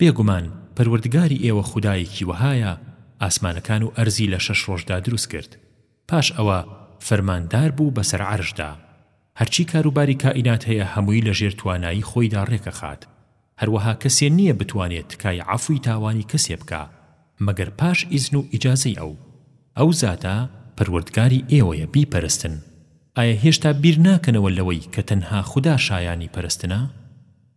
بێگومان پەروەردگاری ئێوە خودایەکی وەهایە ئاسمانەکان و ئەرزی لە شەش ڕۆژدا دروست کرد پاش ئەوە فەرماندار بوو بەسەر عەرشدا هەرچی کاروباری کائینات هەیە هەمووی لەژێر توانایی خۆیدا ڕێکەخات هەروەها کەسێ نییە بتوانێ تکای عەفوی تاوانی کەسێ بکا مەگەر پاش ئیزن و ئیجازەی ئەو ئەو زاتە پەروەردگاری ئێوەیە بیپەرستن ئایا هێشتا بیر ناکەنەوە لەوەی کە تەنها خودا شایانی پەرستنە؟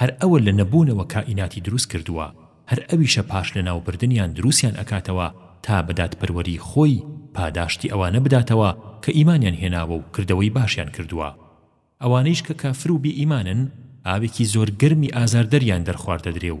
هەر ئەوە لە نەبوونەوە کائیناتی دروست کردووە، هەر ئەویشە پاش لەناوبردنیان دروستیان ئەکاتەوە تا بە دادپەروەری خۆی پاداشتی ئەوانە بداتەوە کە ئیمانیان هێناوە و کردەوەی باشیان کردووە ئەوانەیش کە کافر و بێ ئیمانن ئاوێکی زۆر گەرمی ئازاردەریان دەرخواردەدرێ و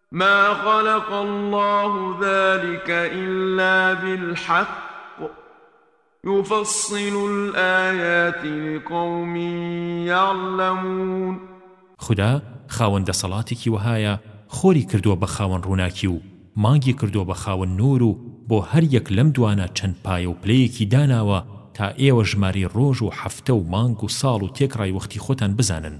ما خلق اللە ذلک الا بالحق یفصل الایات لقوم یعلمون خودا خاوەن دەسەڵاتێکی وەهایە خۆری کردووە بە خاوەن ڕووناکی و مانگی کردووە بە خاوەن نوور و بۆ هەر یەک لەم دوانە چەند پایە و پلەیەکی داناوە تا ئێوە ژمارەی ڕۆژ و هەفتە و مانگ و ساڵ و تێکڕای وەختی خۆتان بزانن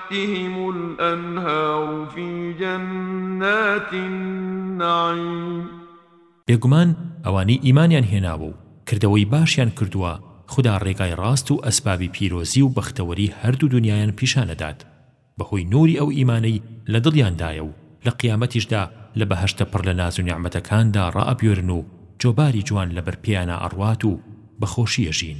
تحتهم الأنهار في جنات النعیم بێگومان ئەوانەی ئیمانیان هێناوە و کردەوەی باشیان کردووە خودا ڕێگای ڕاست و ئەسبابی پیرۆزی و بەختەوەری هەردوو دونیایان پیشان ئەدات بەهۆی نوری ئەو ئیمانەی لە دڵیاندایە و لە قیامەتیشدا لە بەهەشتە پڕ لە ناز و نیعمەتەکاندا ڕائەبوێرن و جۆباری جوان لەبەر پێیانا ئەڕوات و بە خۆشی ئەژین.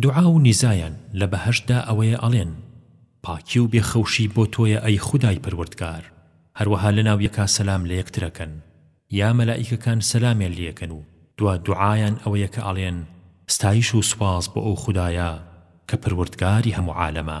دوعا و نیزایان لە بەهەشتدا ئەوەیە ئەڵێن، پاکی و بێ خەوشی بۆ تۆیە ئەی خودای پەروەردگار، هەروەها لەناویەکا سەلام لەیەکترەکەن، یا مەلائیکەکان سەلامیان لێکەن و دوا دوعایان ئەوەیە کە ئەڵێن، ستایش و سوپاس بۆ ئەو خودایە کە پەروەردگاری هەموو عالەمە.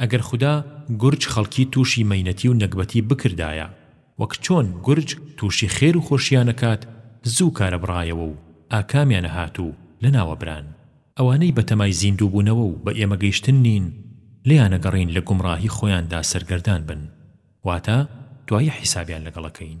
ئەگەر خودا گورج خەڵکی تووشی مەینەتی و نەگبەتی بکردایە وەک چۆن گورج تووشی خێر و خۆشیان ئەکات زوو کارە بڕایەوە و ئاکامیان ئەهات و لەناوە بران ئەوانەی بەتەمای زیندوو بوونەوە و بە ئێمە گەیشتن نین لێیان ئەگەڕێین لە گومڕاهی خۆیاندا سەرگەردان بن واتە دوایی حیسابیان لەگەڵ ئەکەین.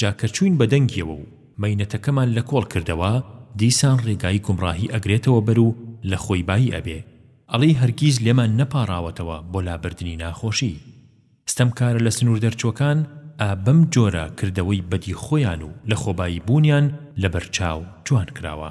جا کە چووین بە دەنگیەوە و مەینەتەکەمان لە کۆڵ کردەوە دیسان ڕێگایی گومڕاهی ئەگرێتەوە بەر و لە خۆی بایی ئەبێ ئەڵی هەرگیز لێمان نەپاڕاوەتەوە بۆ لابردنی ناخۆشی ستەمکارە لە سنوور دەرچووەکان ئا بەم جۆرە کردەوەی بەدی خۆیان و لە خۆبایی بوونیان لە بەر چاو جوان کراوە.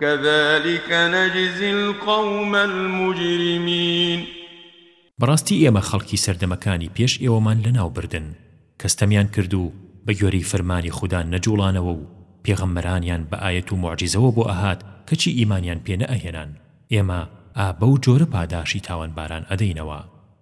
کذلک نجزی القوم المجرمین بەڕاستی ئێمە خەڵکی سەردەمەکانی پێش ئێوەمان لەناو بردن کە ستەمیان کرد و بەگوێرەی فەرمانی خودا نەجوڵانەوە و پێغەمبەرانیان بە ئایەت و موعجیزەوە بۆ ئەهات کەچی ئیمانیان پێ نەئەهێنان ئێمە ئا بەو جۆرە پاداشی تاوانباران ئەدەینەوە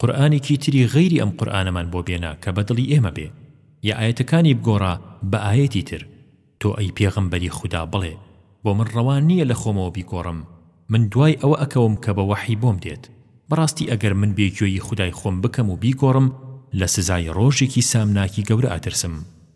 قورئانێکی تری غەیری ئەم قورئانەمان بۆ بێنە کە بە دڵی ئێمە بێ، یا ئایەتەکانی بگۆڕە بە ئایەتی تر، تۆ ئەی پێغەمبەری خودا بڵێ، بۆ من ڕەوا نییە لە خۆمەوە بیگۆڕم، من دوای ئەوە ئەکەوم کە بە وەحی بۆم دێت، بەڕاستی ئەگەر من بێ گوێیی خودای خۆم بکەم و بیگۆڕم لە سزای ڕۆژێکی سامناکی گەورە ئەترسم.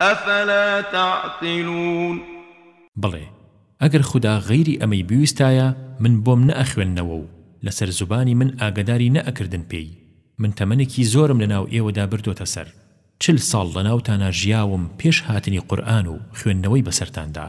افلا تعقلون. بڵێ، ئەگەر خودا غەیری ئەمەی بویستایە من بۆم نە ئەخوێننەوە و لەسەر زوبانی من ئاگەداری نە ئەکردن پێی، من تەمەنێکی زۆرم لەناو ئێوەدا بردۆتە سەر، چل ساڵ لەناوتانا ژیاوم پێش هاتنی قورئان و خوێندنەوەی بەسەرتاندا،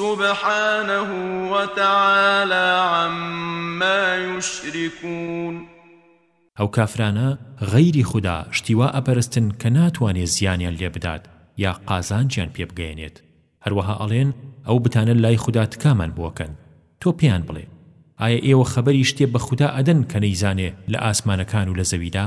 سبحانە وتعالی عما یشرکون. ئەو کافرانە غەیری خودا شتی وا ئەپەرستن کە ناتوانێ زیانیان لێ بدات یا قازانجیان پێ بگەیەنێت هەروەها ئەڵێن ئەو بتانە لای خودا تکامان بۆکەن تۆ پێیان بڵێ ئایا ئێوە خەبەری شتێ بە خودا ئەدەن کە نەیزانێ لە ئاسمانەکان و لە زەویدا؟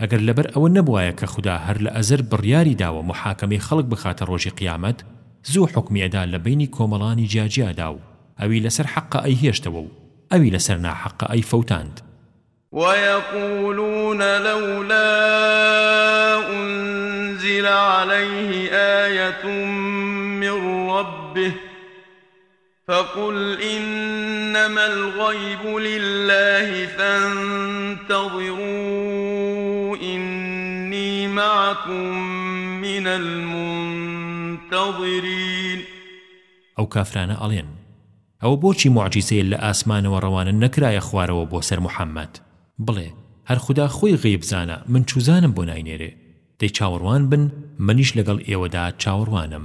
ئەگەر لەبەر ئەوە نەبوایە کە خودا هەر لە ئەزەل بڕیاری داوە موحاکەمەی خەڵک بخاتە ڕۆژی قیامەت زوو حوکمی ئەدا لە بەینی کۆمەڵانی جیا جیادا و ئەوی لەسەر حەقە ئەیهێشتەوە و ئەوی لەسەر ناحەقە ئەیفەوتاند. ویقولون لولا انزل علیه آیە من ربه فقل انما الغیب للە فانتظروا انی معکم من المنتظرین ئەو کافرانە ئەڵێن، ئەوە بۆچی موعجیزەیە لە ئاسمانەوە ڕەوانە نەکرایە خوارەوە بۆ سەر محەممەد؟ بڵێ، هەر خودا خۆی غەیبزانە، من چوزانم بۆ ناینێرێ؟ دەی چاوەڕوان بن، منیش لەگەڵ ئێوەدا چاوەڕوانم.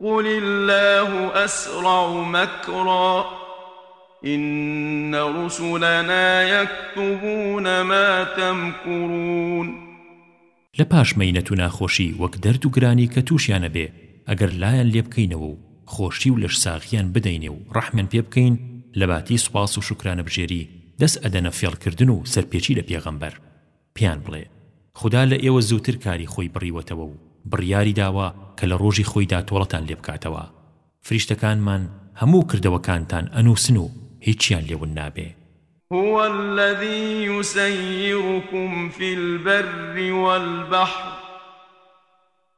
قل اللە اسرع مکرا ان رسلنا یکتبون ما تمکرون. لە پاش مەینەت و ناخۆشی وەک دەرد و گرانی کە توشیان ئەبێ ئەگەر لایان لێ بکەینەوە و خۆشی و لەش ساغیان بدەینێ و ڕەحمیان پێ بکەین لەباتی سوپاس و شوکرانە بژێری دەس ئەدەنە فێڵ کردن و سەرپێچی لە پێغەمبەر پێیان بڵێ، خودا لە ئێوە زووتر کاری خۆی بڕیوەتەوە و بڕیاری داوە کە لە ڕۆژی خۆیدا تۆڵەتان لێ بکاتەوە. فریشتەکانمان هەموو کردەوەکانتان ئەنووسن و هیچیان لێ ون نابێ. هو الذی یسیرکم فی البر والبحر.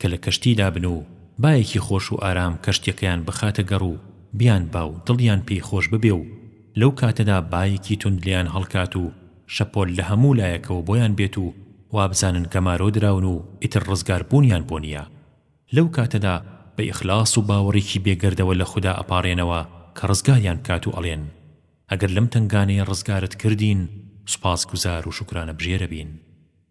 کە لە کەشتی دابن و بایەکی خۆش و ئارام کەشتیەکەیان بخاتە گەڕ و بیان با و دڵیان پێی خۆش ببێ و لەو کاتەدا بایەکی توند لێیان هەڵکات و شەپۆل لە هەموو لایەکەوە بۆیان بێت و وابزانن گەمارۆ دراون و ئیتر ڕزگار بوونیان بۆ نیە لەو کاتەدا بە ئیخلاس و باوەڕێکی بێ گەردەوە لە خودا ئەپاڕێنەوە کە ڕزگاریان بکات و ئەڵێن ئەگەر لەم تەنگانەیە ڕزگارت کردین سوپاس گوزار و شوکرانە بژێرە بین.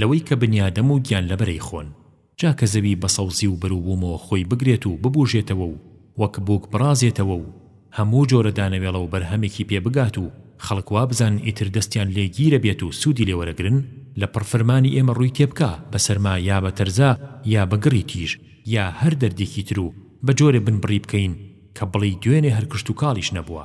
لەوەی کە بنیادەم و گیانلەبەرەی خۆن، جا کە زەوی بە سەوزی و بەروبوومەوە خۆی بگرێت و ببووژێتەوە و وەک بووک بڕازێتەوە و هەموو جۆرە دانەوێڵە و بەرهەمێکی پێ بگات و خەڵک وا بزانن ئیتر دەستیان لێ گیرە بێت و سوودی لێ وەرەگرن، لە پڕ فرمانی ئێمە ڕووی تێ بکا، بە سەرما یا بە تەرزا یا بە گڕی تیژ یا هەر دەردێکی تر و بە جۆرێ بنبڕی بکەین کە بڵێی دوێنێ هەر کشتوکاڵیش نەبووە.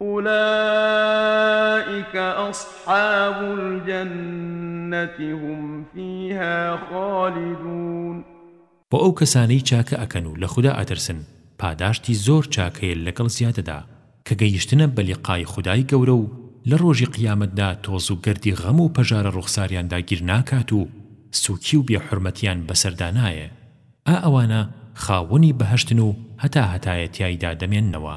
ئولائیک اصحاب الجنە هم فیها خالدون خۆ ئەو کەسانەی چاکە ئەکەن و لە خودا ئەترسن پاداشتی زۆر چاک هەیە لەگەڵ زیادەدا کە گەیشتنە بە لقای خودای گەورە و لە ڕۆژی قیامەتدا تۆز و گەردی غەم و پەژارە ڕوخساریان داگیر ناکات و سوکی و بێ حورمەتیان بەسەردا نایێ ئا ئەوانە خاوەنی بەهەشتن و هەتا هەتایە تیایدا دەمێننەوە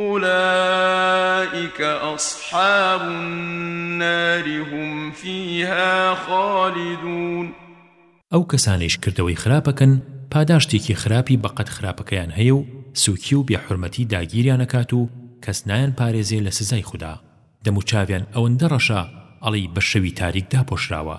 ئولائیک اصحاب النار هم فیها خالدون ئەو کەسانەیش کردەوەی خراپەکەن پاداشتێکی خراپی بەقەد خراپەکەیان هەیە و سوکی و بێ حورمەتی داگیریان ئەکات و کەس نایان پارێزێ لە سزای خودا دەموچاویان ئەوەندە ڕەشە ئەڵێی بە شەوی تاریک داپۆشراوە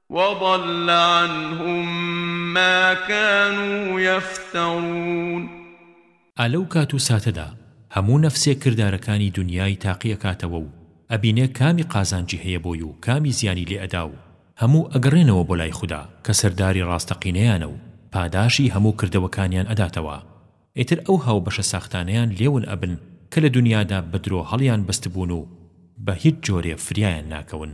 وضل عنهم ما كانوا یفترون ئا لەو کات و ساتەدا هەموو نەفسێک کردارەکانی دونیای تاقی ئەکاتەوە و ئەبینێ کامی قازانجی هەیە بۆی و کامی زیانی لێ ئەدا و هەموو ئەگەڕێنەوە بۆ لای خودا کە سەرداری ڕاستەقینەیانە و پاداشی هەموو کردەوەکانیان ئەداتەوە ئیتر ئەو هاوبەشە ساختانەیان لێ ون ئەبن کە لە دونیادا بە درۆ هەڵیان بەستبوون و بە هیچ جۆرێ فریایان ناکەون.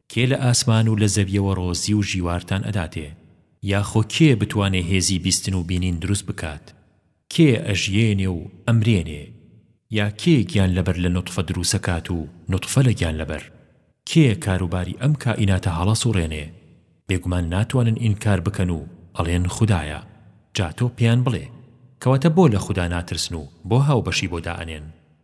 کێ لە ئاسمان و لە زەویەوە ڕۆزی و ژیوارتان ئەداتێ؟ یاخۆ کێ بتوانێ هێزی بیستن و بینین دروست بکات؟ کێ ئەژیێنێ و ئەمرێنێ؟ یا کێ گیان لەبەر لە نوتفە دروسەکات و نوتفە لە گیان لەبەر؟ کێ کاروباری ئەم کائیناتە هەڵە سوڕێنێ؟ بێگومان ناتوانن ئینکار بکەن و ئەڵێن خودایە، جا تۆ پێیان بڵێ، کەواتە بۆ لە خودا ناترسن و بۆ هاوبەشی بۆ دائەنێن؟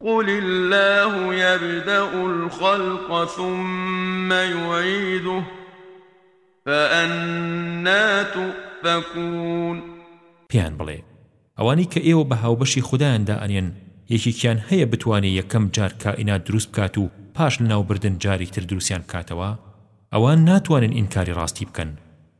قل اللە یبدء الخلق ثم یعیدە فانا تؤفکون پێیان بڵێ، ئەوانەی کە ئێوە بە هاوبەشی خودایان دائەنێن، یەکێکیان هەیە بتوانێ یەکەم جار کائینات دروست بکات و پاش لەناوبردن جارێکی تر دروستیان بکاتەوە؟ ئەوان ناتوانن ئینکاری ڕاستی بکەن.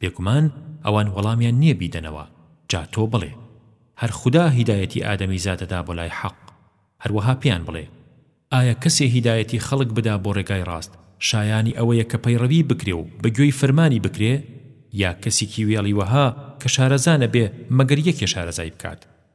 بێگومان ئەوان وەڵامیان نیە بیدەنەوە جا تۆ بڵێ هەر خودا هیدایەتی ئادەمی زادە دا بۆ لای حەق هەروەها پێیان بڵێ ئایا کەسێ هیدایەتی خەڵک بدا بۆ ڕێگای ڕاست شایانی ئەوەیە کە پەیڕەوی بکرێ و بە گوێی فەرمانی بکرێ یا کەسیکی وێڵی وەها کە شارەزا نەبێ مەگەر یەکێ شارەزای بکات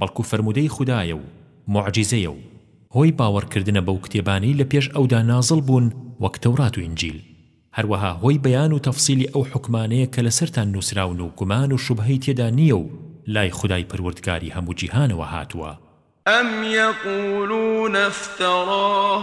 بەڵکو فەرموودەی خودایە و موعجیزەیە و هۆی باوەڕکردنە بەو کتێبانەی لە پێش ئەودا نازڵ بوون وەک تەورات و ئینجیل، هەروەها هۆی بەیان و تەفسیلی ئەو حوکمانەیە کە لەسەرتان نووسراون و گومان و شوبهەی تێدا نییە و لای خودای پەروەردگاری هەموو جیهانەوە هاتووە. ئەم یەقولونە افتەڕاه.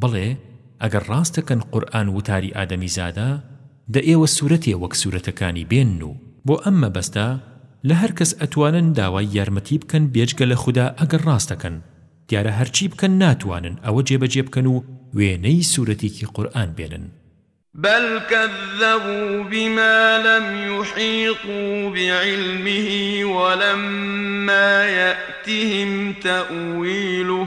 بڵێ، ئەگەر ڕاست دەکەن قورئان وتاری ئادەمیزادە، دە ئێوە سورەتێ وەک سورەتەکانی بێنن و بۆ ئەم مەبەستە لە هەر کەس ئەتوانن داوای یارمەتی بکەن بێجگە لە خودا ئەگەر ڕاست دەکەن، دیارە هەرچی بکەن ناتوانن ئەوە جێبەجێ بکەن و وێنەی سورەتێکی قورئان بێنن. بل کذبوا بما لم یحیطوا بعلمه ولما یأتهم تأویله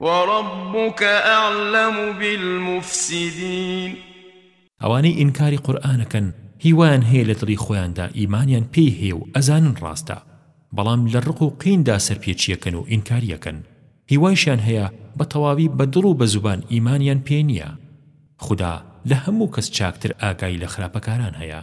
وربک اعلم بالمفسدین. ئەوانەی ئینکاری قورئانەکەن هیوایان هەیە لە دڵی خۆیاندا ئیمانیان پێی هەیە و ئەزانن ڕاستە بەڵام لە ڕق و قیندا سەرپێچیەکەن و ئینکاریەکەن هیوایشیان هەیە بە تەواوی بە دڵ و بە زوبان ئیمانیان پێ نیە خودا لە هەموو کەس چاکتر ئاگای لە خراپەکاران هەیە.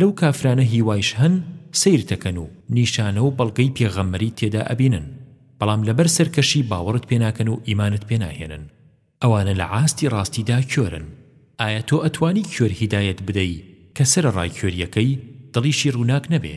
لەو کافرانە هیوایش هەن سەیرتەکەن و نیشانە و بەڵگەی پێغەمبەریت تێدا ئەبینن بەڵام لەبەر سەرکەشی باوەڕت پێ ناکەن و ئیمانت پێ ناهێنن ئەوانە لە عاستی ڕاستیدا کێرن ئایا تۆ ئەتوانی کێر هیدایەت بدەی کە سەرەڕای کێریەکەی دڵیشی ڕووناک نەبێ؟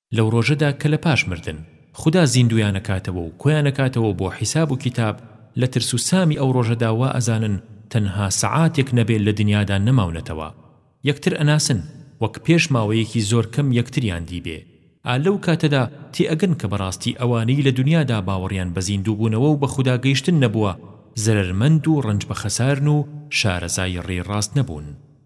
لەو ڕۆژەدا کە لە پاش مردن، خودا زیندوویان ئەکاتەوە و کۆیان ئەکاتەوە بۆ حیساب و کیتاب، لە ترس و سامی ئەو ڕۆژەدا وا ئەزانن تەنها سەعاتێک نەبێ لە دنیادا نەماونەتەوە. یەکتر ئەناسن وەک پێش ماوەیەکی زۆر کەم یەکتریان دیبێ. ئا لەو کاتەدا تێئەگەن کە بەڕاستی ئەوانەی لە دنیادا باوەڕیان بە زیندووبوونەوە و بە خودا گەیشتن نەبووە، زەرەرمەند و ڕەنج بە خەسارن و شارەزای ڕێی ڕاست نەبوون.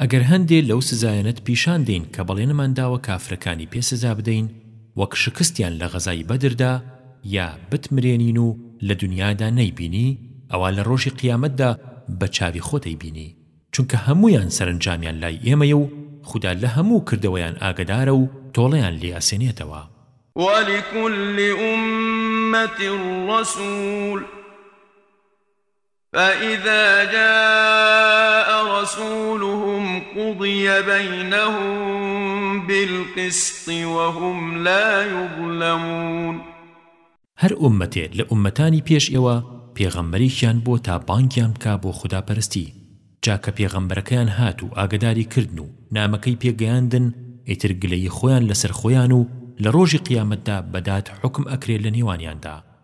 ئەگەر هەندێ لەو سزایانەت پیشان دەین کە بەڵێنمان داوە کافرەکانی پێ سزا بدەین وەک شکستیان لە غەزای بەدردا یا بتمرێنین و لە دنیادا نەیبینی ئەوا لە ڕۆژی قیامەتدا بە چاوی خۆت ئەیبینی چونکە هەموویان سەرەنجامیان لای ئێمەیە و خودا لە هەموو کردەوەیان ئاگەدارە و تۆڵەیان لێ ئەسێنێتەوە. ولکل امة رسول فَإِذَا جَاءَ رَسُولُهُمْ قُضِیَ بَیْنَهُم بِالْقِسْطِ وَهُمْ لَا یُظْلَمُونَ هەر ئوممەتێ لە ئوممەتانی پێش ئێوە پێغەمبەرێکیان بۆ تا بانگیان بکا بۆ خودا پەرستی جا کە پێغەمبەرەکەیان هات و ئاگەداری کردن و نامەکەی پێ گەیاندن ئیتر گلەیی خۆیان لەسەر خۆیان و لە ڕۆژی قیامەتدا بە داد حوکم ئەکرێ لە نێوانیاندا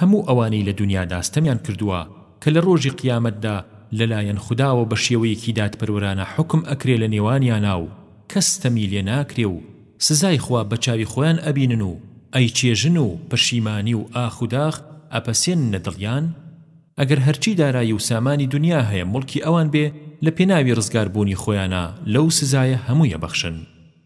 هەموو ئەوانەی لە دونیادا ستەمیان کردووە کە لە ڕۆژی قیامەتدا لەلایەن خوداوە بە شێوەیەکی دادپەروەرانە حوکم ئەکرێ لە نێوانیانا و کەس ستەمی لێ ناکرێ و سزای خوا بە چاوی خۆیان ئەبینن و ئەیچێژن و پەشیمانی و ئاخ و داخ ئەپەسێننە دڵیان ئەگەر هەرچی دارایی و سامانی دونیا هەیە موڵکی ئەوان بێ لە پێناوی ڕزگار بوونی خۆیانا لەو سزایە هەمووی ئەبەخشن.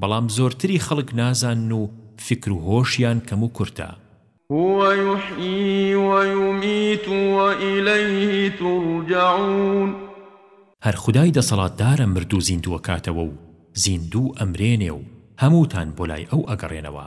بەڵام زۆرتری خەڵک نازانن و فیکر و هۆشیان کەم و کورتە. هو یحیی و یمیت و الیه ترجعون. هەر خودای دەسەڵاتدارە مردوو زیندووەکاتەوە و زیندوو ئەمرێنێ و هەمووتان بۆ لای ئەو ئەگەڕێنەوە.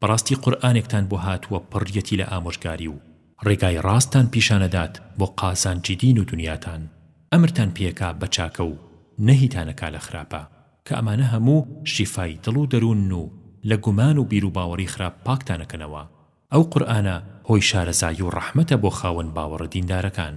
بەڕاستی قورئانێکتان بۆ هاتووە پڕیەتی لە ئامۆژگاری و ڕێگای ڕاستتان پیشانەدات بۆ قازانجی دین و دونیاتان ئەمرتان پێکا بە چاکە و نەهیتان ئەکا لە خراپە کە ئەمانە هەموو شیفای دڵ و دەروونن و لە گومان و بیروباوەڕی خراپ پاکتان ئەکەنەوە ئەو قورئانە هۆی شارەزایی و ڕەحمەتە بۆ خاوەن باوەڕە دیندارەکان.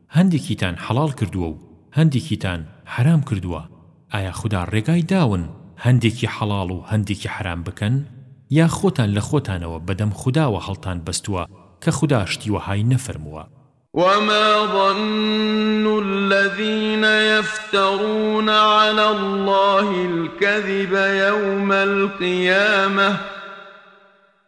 هەندێکیتان حەڵاڵ کردووە و هەندێکیتان حەرام کردووە، ئایا خودا ڕێگای داون هەندێکی حەڵاڵ و هەندێکی حەرام بکەن؟ یا خۆتان لە خۆتانەوە بەدەم خوداوە هەڵتان بەستووە کە خودا شتی وەهای نەفەرمووە؟ وما ظن الذین یفترون علی اللە الکذب یوم القیامە.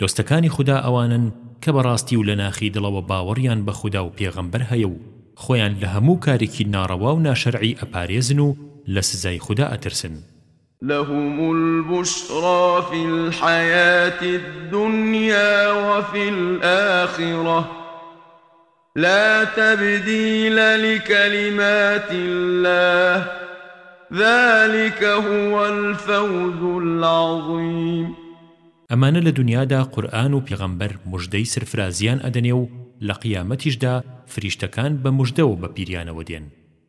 دۆستەکانی خودا ئەوانەن کە بە ڕاستی و لە ناخی دڵەوە باوەڕیان بە خودا و پێغەمبەر هەیە و خۆیان لە هەموو کارێکی ناڕەوا و ناشەرعی ئەپارێزن و لە سزای خودا ئەترسن. لهم البشری فی الحیاة الدنیا وفی الآخرە. لا تبدیل لکلمات الله ذلک هو الفوز العظیم ئەمانە لە دونیادا قورئان و پێغەمبەر موژدەی سەرفرازییان ئەدەنێ و لە قیامەتیشدا فریشتەکان بە موژدەوە بە پیریانەوە دێن.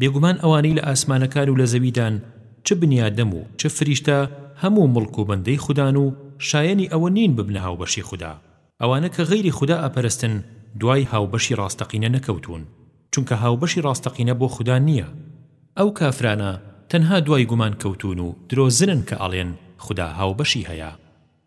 بێگومان ئەوانەی لە ئاسمانەکان و لە زەویدان چ بنیادەم و چ فریشتە هەموو مڵک و بەندەی خودان و شایەنی ئەوە نین ببنە هاوبەشی خودا ئەوانە کە غەیری خودا ئەپەرستن دوای هاوبەشی ڕاستەقینە نەکەوتوون چونکە هاوبەشی ڕاستەقینە بۆ خودا نییە ئەو کافرانە تەنها دوای گومان کەوتوون و درۆزنن کە ئەڵێن خودا هاوبەشی هەیە.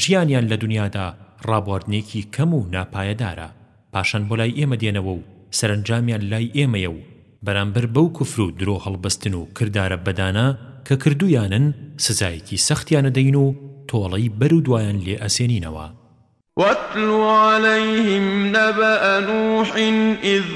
ژیانیان لە دنیادا ڕابواردنێکی کەم و ناپایەدارە، پاشان بۆ لای ئێمە دێنەوە و سەرەنجامیان لای ئێمەیە و بەرامبەر بەو کوفر و درۆ هەڵبەستن و کردارە بەدانە کە کردوویانن سزایەکی سەختیان ئەدەین و تۆڵەی بەر و دوایان لێ ئەسێنینەوە. واتل علیهم نبأ نوح اذ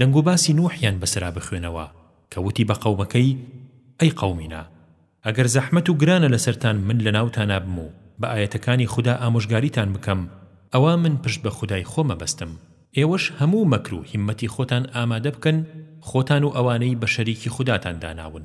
دەنگوباسی نوحیان بەسەرا بخوێنەوە کە وتی بە قەومەکەی، ئەی قەومینا! ئەگەر زەحمەت و گرانە لەسەرتان من لەناوتانا بم و بە ئایەتەکانی خودا ئامۆژگاریتان بکەم، ئەوا من پشت بە خودای خۆم ئەبەستم. ئێوەش هەموو مەکر و هیممەتی خۆتان ئامادە بکەن، خۆتان و ئەوانەی بە شەریکی خوداتان داناون.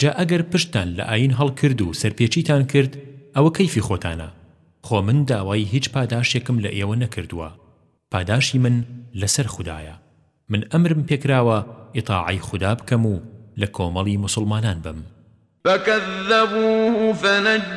جا ئەگەر پشتتان لە ئاین هەڵکرد و سەرپێچیتان کرد ئەوە کەیفی خۆتانە، خۆ من داوای هیچ پاداشتێکم لە ئێوە نەکردووە، پاداشی من لەسەر خودایە، من ئەمرم پێکراوە ئیتاعەی خودا بکەم و لە کۆمەڵی موسڵمانان بم. فَکَذَّبُوهُ فَنَجَّینَاهُ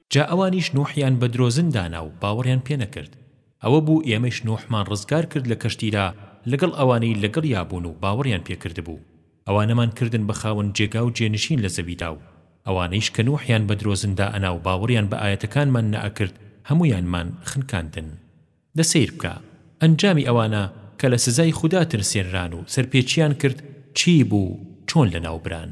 جا ئەوانیش نوحیان بە درۆزن دانا و باوەڕیان پێ نەکرد، ئەوە بوو ئێمەیش نوحمان ڕزگار کرد لە کەشتیدا لەگەڵ ئەوانەی لەگەڵیا بوون و باوەڕیان پێ کردبوو، ئەوانەمان کردن بە خاوەن جێگا و جێنشین لە زەویدا و ئەوانەیش کە نوحیان بە درۆزن دائەنا و باوەڕیان بە ئایەتەکانمان نەئەکرد هەموویانمان خنکاندن. دە سەیر بکە ئەنجامی ئەوانە کە لە سزای خودا ترسێنران و سەرپێچییان کرد چی بوو، چۆن لەناو بران.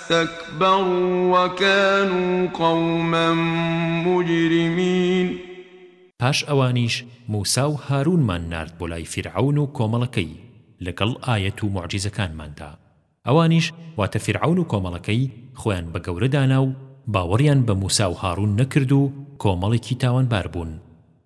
استکبروا وکانوا قوما مجرمین. پاش ئەوانیش موسا و هارونمان نارد بۆ لای فیرعەون و کۆمەڵەکەی لەگەڵ ئایەت و موعجیزەکانماندا ئەوانیش واتە فیرعەون و کۆمەڵەکەی خۆیان بە گەورە دانا و باوەڕیان بە موسا و هارون نەکرد و کۆمەڵێکی تاوانبار بوون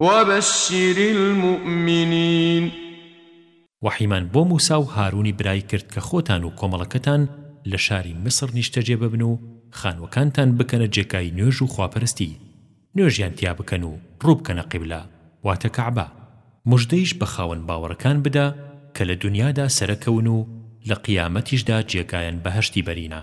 وبشر المومنین. وەحیمان بۆ موسا و هارونی برای کرد کە خۆتان و کۆمەڵەکەتان لە شاری میسر نیشتەجێ ببن و خانوەکانتان بکەنە جێکای نوێژ و خواپەرستی نوێژیان تیا بکەن و ڕووبکەنە قیبلە واتە کەعبە، مژدەیش بە خاوەن باوەڕەکان بدە کە لە دونیادا سەرەکەون و لە قیامەتیشدا جێگایان بەهەشتی بەرینە.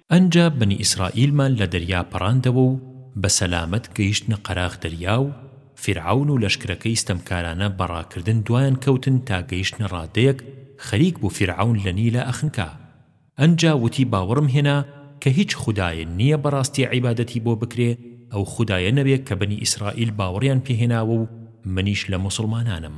ئنجا بەنی ئیسرائیلمان لە دەریا پەڕاندەوە و بە سەلامەت گەیشتنە قەراغ دەریا و فیرعەون و لەشکرەکەی ستەمکارانە بە ڕاکردن دوایان کەوتن تا گەیشتنە ڕادەیەک خەریک بوو فیرعەون لە نیلە ئەخنکا ئنجا وتی باوەڕم هێنا کە هیچ خودایە نییە بە ڕاستی عیبادەتی بۆ بکرێ ئەو خودایە نەبێ کە بەنی ئیسرائیل باوەڕیان پێ هێناوە و منیش لە موسڵمانانم.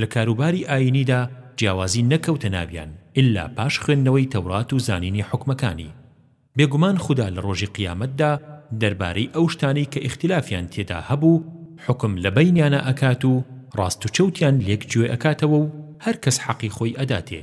لە کاروباری ئایینیدا جیاوازی نەکەوتە ناویان ئیلا پاش خوێندنەوەی تەورات و زانینی حوکمەکانی. بێگومان خودا لە ڕۆژی قیامەتدا دەربارەی ئەو شتانەی کە ئیختیلافیان تێدا هەبوو حوکم لە بەینیانا ئەکات و ڕاست و چەوتیان لێک جوێ ئەکاتەوە و هەر کەس حەقی خۆی ئەداتێ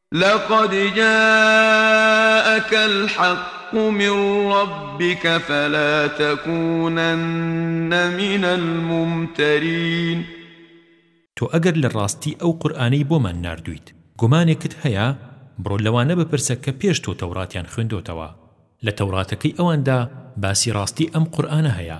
لقد جاءک الحق من ربک فلا تکونن من الممترین تۆ ئەگەر لە ڕاستی ئەو قورئانەی بۆمان ناردوویت گومانێکت هەیە بڕۆ لەوانە بپرسە کە پێش تۆ تەوراتیان خوێندۆتەوە لە تەوراتەکەی ئەواندا باسی ڕاستی ئەم قورئانە هەیە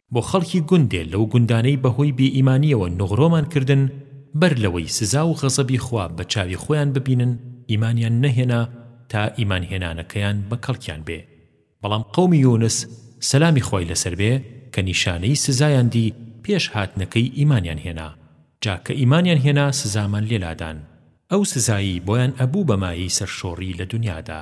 بۆ خەڵکی گوندێ لەو گوندانەی بەهۆی بێ ئیمانیەوە نغرۆمان کردن بەر لەوەی سزا و غەزەبی خوا بە چاوی خۆیان ببینن ئیمانیان نەهێنا تا ئیمان هێنانەکەیان بە کەڵکیان بێ بەڵام قەومی یونس سەلامی خوای لەسەر بێ کە نیشانەی سزایان دی پێش هاتنەکەی ئیمانیان هێنا جا کە ئیمانیان هێنا سزامان لێ لادان ئەو سزایەی بۆیان ئەبوو بە مایەی سەرشۆڕی لە دونیادا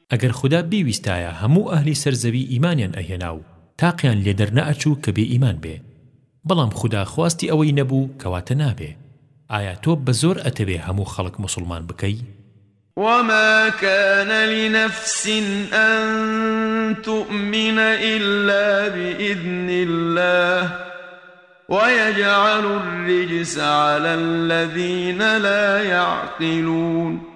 ئەگەر خودا بیویستایە هەموو ئەهلی سەر زەوی ئیمانیان ئەهێنا و تاقیان لێ دەرنەئەچوو کە بێ ئیمان بێ بەڵام خودا خواستی ئەوەی نەبوو کەواتە نابێ ئایا تۆ بە زۆر ئەتەوێ هەموو خەڵک موسڵمان بکەی؟ وما كان لنفس أن تؤمن إلا بإذن الله ويجعل الرجس على الذين لا يعقلون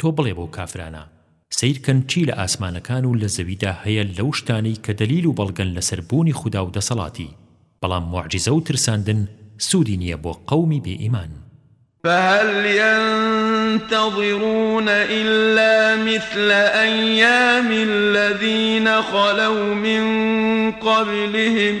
تۆ بڵێ بەو کافرانە، سەیر کەن چی لە ئاسمانەکان و لە زەویدا هەیە لەو شتانەی کە دەلیل و بەڵگەن لەسەر بوونی خودا و دەسەڵاتی، بەڵام موعجیزە و ترساندن سوودی نییە بۆ قەومی بێ ئیمان. فهل ینتظرون الا مثل ایام الذین خلوا من قبلهم،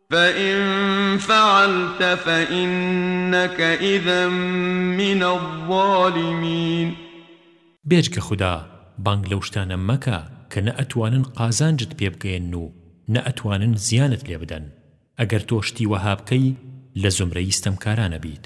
فَإِن فَعَلْتَ فَإِنَّکَ إِذًا مِنَ الظَّالِمِینَ. بێجگە خودا بانگ لەو شتانە مەکە کە نە ئەتوانن قازانجت پێ بگەیەنن و نە ئەتوانن زیانت لێ بدەن، ئەگەر تۆ شتی وەها بکەی لە زومرەی ستەمکاران ئەبیت.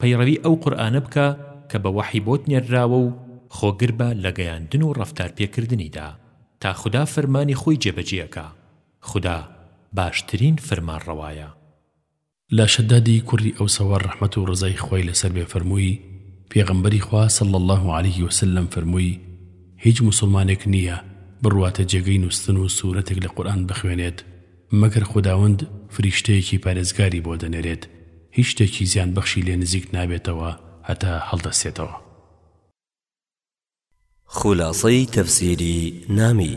پەیڕەوی ئەو قورئانە بکە کە بە وەحی بۆت نێرراوە و خۆگر بە لە گەیاندن و ڕەفتار پێکردنیدا تا خودا فەرمانی خۆی جێبەجێ ئەکا خودا باشترین فەرمانڕەوایە. لە شەدادی کوڕی ئەوسەوە ڕەحمەت و ڕەزای خوای لەسەر بێ فەرمووی، پێغەمبەری خوا صلی اللە علیە وسلم فەرمووی، هیچ موسڵمانێک نییە بڕواتە جێگەی نووستن و سورەتێک لە قورئان بخوێنێت، مەگەر خوداوەند فریشتەیەکی پارێزگاری بۆ دەنێرێت هیچ شتێکی زیان بەخشی لێ نزیک نابێتەوە هەتا هەڵدەستێتەوە. خولاسەی تەفسیری نامی،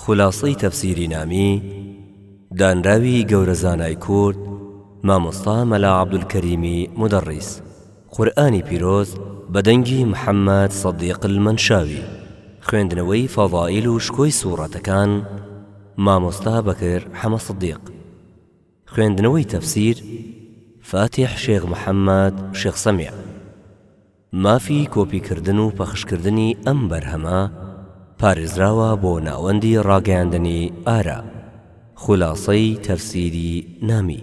خولاسەی تەفسیری نامی، دانراوی گەورە زانای کورد مامۆستا مەلا عەبدولکەریمی مودەڕیس، قورئانی پیرۆز بە دەنگی محمد صدیق المنشاوی خوێندنەوەی فەضائیل و شکۆی سوڕەتەکان مامۆستا بەکر حەمە صدیق خوێندنەوەی تەفسیر فاتیح شێخ محمد شێخ سەمیع مافی کۆپی کردن و پەخش کردنی ئەم بەرهەمە پارێزراوە بۆ ناوەندی ڕاگەیاندنی ئارا خولاسەی تەفسیری نامی.